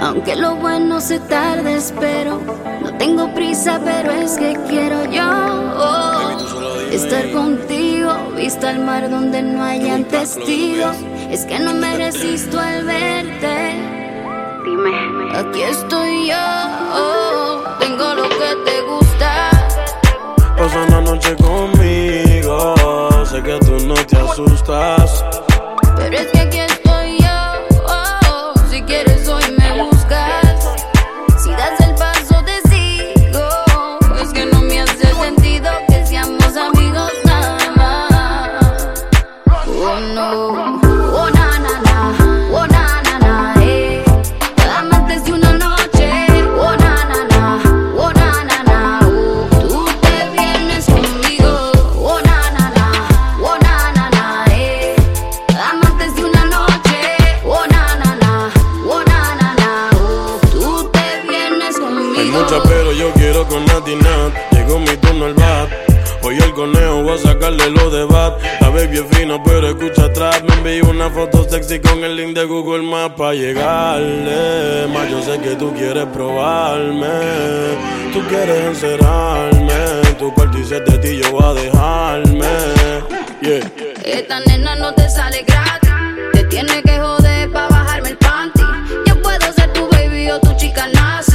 Aunque lo bueno se tarde, espero. No tengo prisa, pero es que quiero yo estar contigo. Vista al mar donde no hayan testigos. Es que no me resisto al verte. Dime, aquí estoy yo. Tengo lo que te gusta. Pasa una noche conmigo. Sé que tú no te asustas. Pero yo quiero con Nati Nat. Llegó mi turno al bat. Hoy el conejo voy a sacarle lo de bat. La baby es fina, pero escucha atrás. Me envió una foto sexy con el link de Google Maps para llegarle. Más yo sé que tú quieres probarme. Tú quieres encerrarme. Tu cuarto y de ti yo voy a dejarme. Esta nena no te sale gratis. Te tiene que joder para bajarme el panty. Yo puedo ser tu baby o tu chica nazi.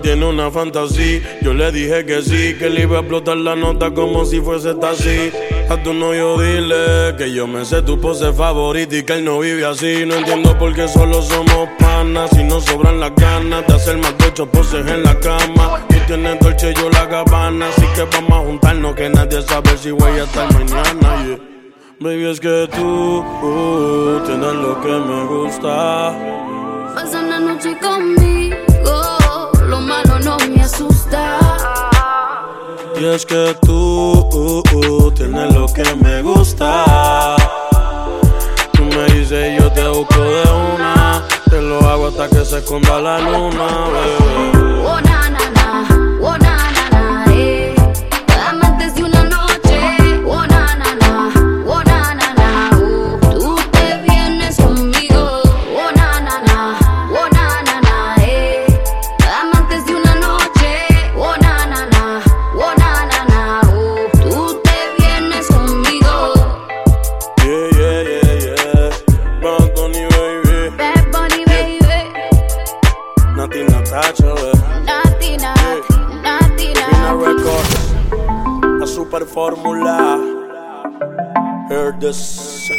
Tiene una fantasía. Yo le dije que sí, que le iba a explotar la nota como si fuese taxi. A tu novio dile que yo me sé tu pose favorita y que él no vive así. No entiendo por qué solo somos panas. Si no sobran las ganas de hacer más de ocho poses en la cama. Tú tienes dolce, yo la gabana. Así que vamos a juntarnos que nadie sabe si voy a estar mañana. Baby, es que tú uh, tienes lo que me gusta. Pasa una noche conmigo, es que tú uh, uh, tienes lo que me gusta. Tú me dices yo te busco de una. Te lo hago hasta que se esconda la luna, bebé. Nati, nati, nati, Pina nati. Records. La super fórmula. Heard this.